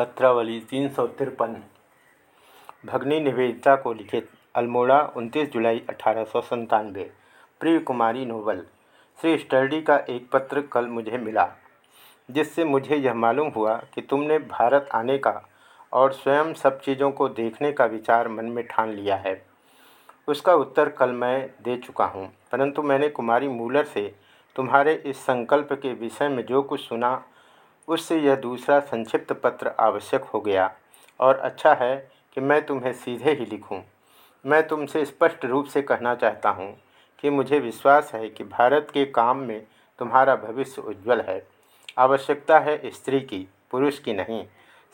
पत्रावली तीन सौ तिरपन। भगनी निवेदिता को लिखित अल्मोड़ा 29 जुलाई अठारह सौ संतानवे प्रिय कुमारी नोबल, श्री स्टर्डी का एक पत्र कल मुझे मिला, जिससे मुझे यह मालूम हुआ कि तुमने भारत आने का और स्वयं सब चीज़ों को देखने का विचार मन में ठान लिया है। उसका उत्तर कल मैं दे चुका हूँ, परंतु मैंने कुमारी मूलर से तुम्हारे इस संकल्प के विषय में जो कुछ सुना उससे यह दूसरा संक्षिप्त पत्र आवश्यक हो गया। और अच्छा है कि मैं तुम्हें सीधे ही लिखूं। मैं तुमसे स्पष्ट रूप से कहना चाहता हूँ कि मुझे विश्वास है कि भारत के काम में तुम्हारा भविष्य उज्जवल है। आवश्यकता है स्त्री की, पुरुष की नहीं,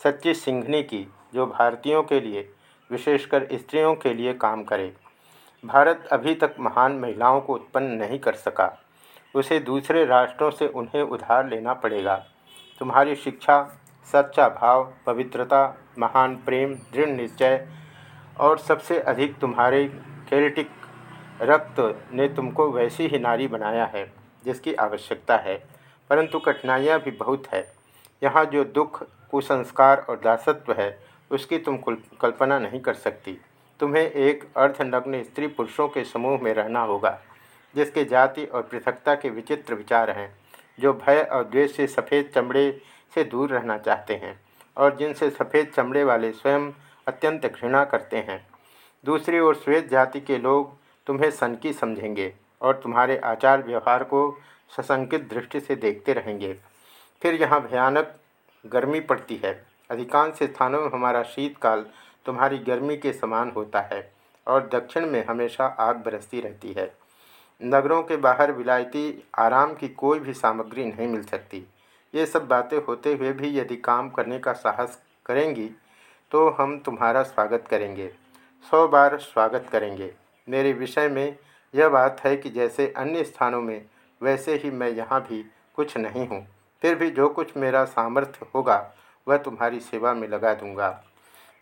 सच्ची सिंघनी की, जो भारतीयों के लिए, विशेषकर स्त्रियों के लिए काम करे। भारत अभी तक महान महिलाओं को उत्पन्न नहीं कर सका। उसे दूसरे राष्ट्रों से उन्हें उधार लेना पड़ेगा। तुम्हारी शिक्षा, सच्चा भाव, पवित्रता, महान प्रेम, दृढ़ निश्चय और सबसे अधिक तुम्हारे केल्टिक रक्त ने तुमको वैसी ही नारी बनाया है, जिसकी आवश्यकता है। परंतु कठिनाइयाँ भी बहुत है। यहाँ जो दुख, कुसंस्कार और दासत्व है, उसकी तुम कल्पना नहीं कर सकती। तुम्हें एक अर्धनग्न स्त्री पुरुषों के समूह में रहना होगा, जिसके जाति और पृथकता के विचित्र विचार हैं। जो भय और द्वेष से सफ़ेद चमड़े से दूर रहना चाहते हैं और जिनसे सफ़ेद चमड़े वाले स्वयं अत्यंत घृणा करते हैं। दूसरी ओर श्वेत जाति के लोग तुम्हें सनकी समझेंगे और तुम्हारे आचार व्यवहार को सशंकित दृष्टि से देखते रहेंगे। फिर यहाँ भयानक गर्मी पड़ती है। अधिकांश स्थानों में हमारा शीतकाल तुम्हारी गर्मी के समान होता है और दक्षिण में हमेशा आग बरसती रहती है। नगरों के बाहर विलायती आराम की कोई भी सामग्री नहीं मिल सकती। ये सब बातें होते हुए भी यदि काम करने का साहस करेंगी तो हम तुम्हारा स्वागत करेंगे। सौ बार स्वागत करेंगे। मेरे विषय में यह बात है कि जैसे अन्य स्थानों में, वैसे ही मैं यहाँ भी कुछ नहीं हूँ। फिर भी जो कुछ मेरा सामर्थ्य होगा, वह तुम्हारी सेवा में लगा दूँगा।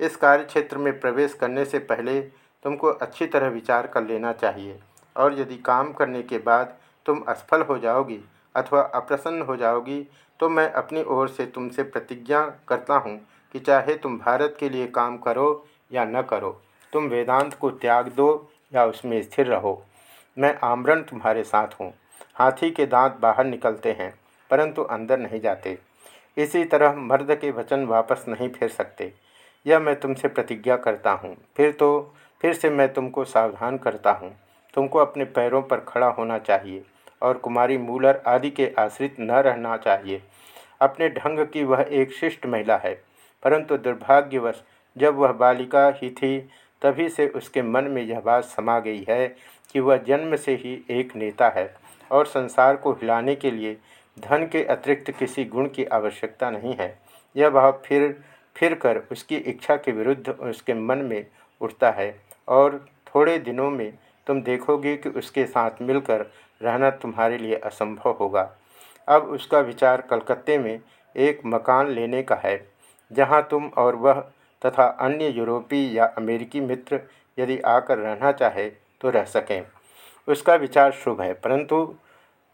इस कार्य क्षेत्र में प्रवेश करने से पहले तुमको अच्छी तरह विचार कर लेना चाहिए। और यदि काम करने के बाद तुम असफल हो जाओगी अथवा अप्रसन्न हो जाओगी तो मैं अपनी ओर से तुमसे प्रतिज्ञा करता हूँ कि चाहे तुम भारत के लिए काम करो या न करो, तुम वेदांत को त्याग दो या उसमें स्थिर रहो। मैं आमरण तुम्हारे साथ हूँ। हाथी के दांत बाहर निकलते हैं, परंतु अंदर नहीं जाते। इसी तरह मर्द के वचन वापस नहीं फिर सकते। यह मैं तुमसे प्रतिज्ञा करता हूँ। फिर तो फिर से मैं तुमको सावधान करता हूँ। तुमको अपने पैरों पर खड़ा होना चाहिए और कुमारी मूलर आदि के आश्रित न रहना चाहिए। अपने ढंग की वह एक शिष्ट महिला है, परंतु दुर्भाग्यवश जब वह बालिका ही थी, तभी से उसके मन में यह बात समा गई है कि वह जन्म से ही एक नेता है और संसार को हिलाने के लिए धन के अतिरिक्त किसी गुण की आवश्यकता नहीं है। यह भाव फिर फिर कर उसकी इच्छा के विरुद्ध उसके मन में उठता है और थोड़े दिनों में तुम देखोगे कि उसके साथ मिलकर रहना तुम्हारे लिए असंभव होगा। अब उसका विचार कलकत्ते में एक मकान लेने का है, जहाँ तुम और वह तथा अन्य यूरोपीय या अमेरिकी मित्र यदि आकर रहना चाहे तो रह सकें। उसका विचार शुभ है, परंतु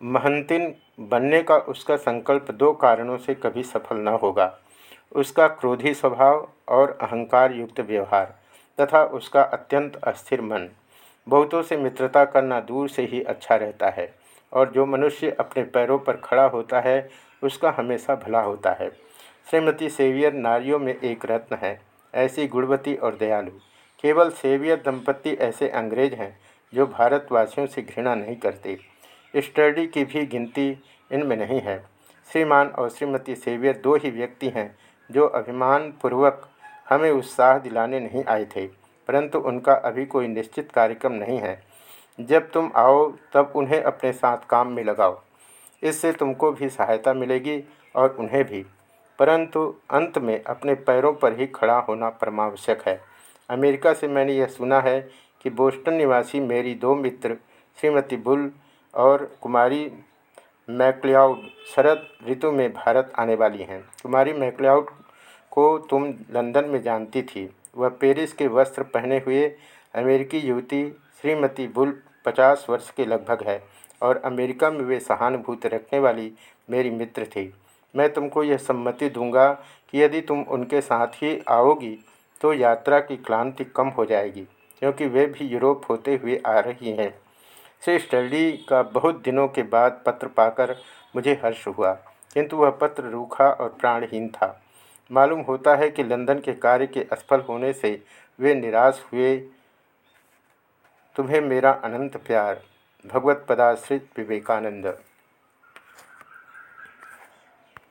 महंतिन बनने का उसका संकल्प दो कारणों से कभी सफल न होगा। उसका क्रोधी स्वभाव और अहंकार युक्त व्यवहार तथा उसका अत्यंत अस्थिर मन। बहुतों से मित्रता करना दूर से ही अच्छा रहता है, और जो मनुष्य अपने पैरों पर खड़ा होता है, उसका हमेशा भला होता है। श्रीमती सेवियर नारियों में एक रत्न है, ऐसी गुणवती और दयालु। केवल सेवियर दंपति ऐसे अंग्रेज़ हैं, जो भारतवासियों से घृणा नहीं करते। स्टडी की भी गिनती इनमें नहीं है। श्रीमान और श्रीमती सेवियर दो ही व्यक्ति हैं, जो अभिमान पूर्वक हमें उत्साह दिलाने नहीं आए थे। परंतु उनका अभी कोई निश्चित कार्यक्रम नहीं है। जब तुम आओ, तब उन्हें अपने साथ काम में लगाओ। इससे तुमको भी सहायता मिलेगी और उन्हें भी। परंतु अंत में अपने पैरों पर ही खड़ा होना परमावश्यक है। अमेरिका से मैंने यह सुना है कि बोस्टन निवासी मेरी दो मित्र, श्रीमती बुल और कुमारी मैकलियाउड शरद ऋतु में भारत आने वाली हैं। कुमारी मैकलियाउड को तुम लंदन में जानती थी। वह पेरिस के वस्त्र पहने हुए अमेरिकी युवती श्रीमती बुल पचास वर्ष के लगभग है और अमेरिका में वे सहानुभूति रखने वाली मेरी मित्र थी। मैं तुमको यह सम्मति दूँगा कि यदि तुम उनके साथ ही आओगी तो यात्रा की क्लांति कम हो जाएगी, क्योंकि वे भी यूरोप होते हुए आ रही हैं। श्री स्टडी का बहुत दिनों के बाद पत्र पाकर मुझे हर्ष हुआ, किंतु वह पत्र रूखा और प्राणहीन था। मालूम होता है कि लंदन के कार्य के असफल होने से वे निराश हुए। तुम्हें मेरा अनंत प्यार। भगवत पदाश्रित विवेकानंद।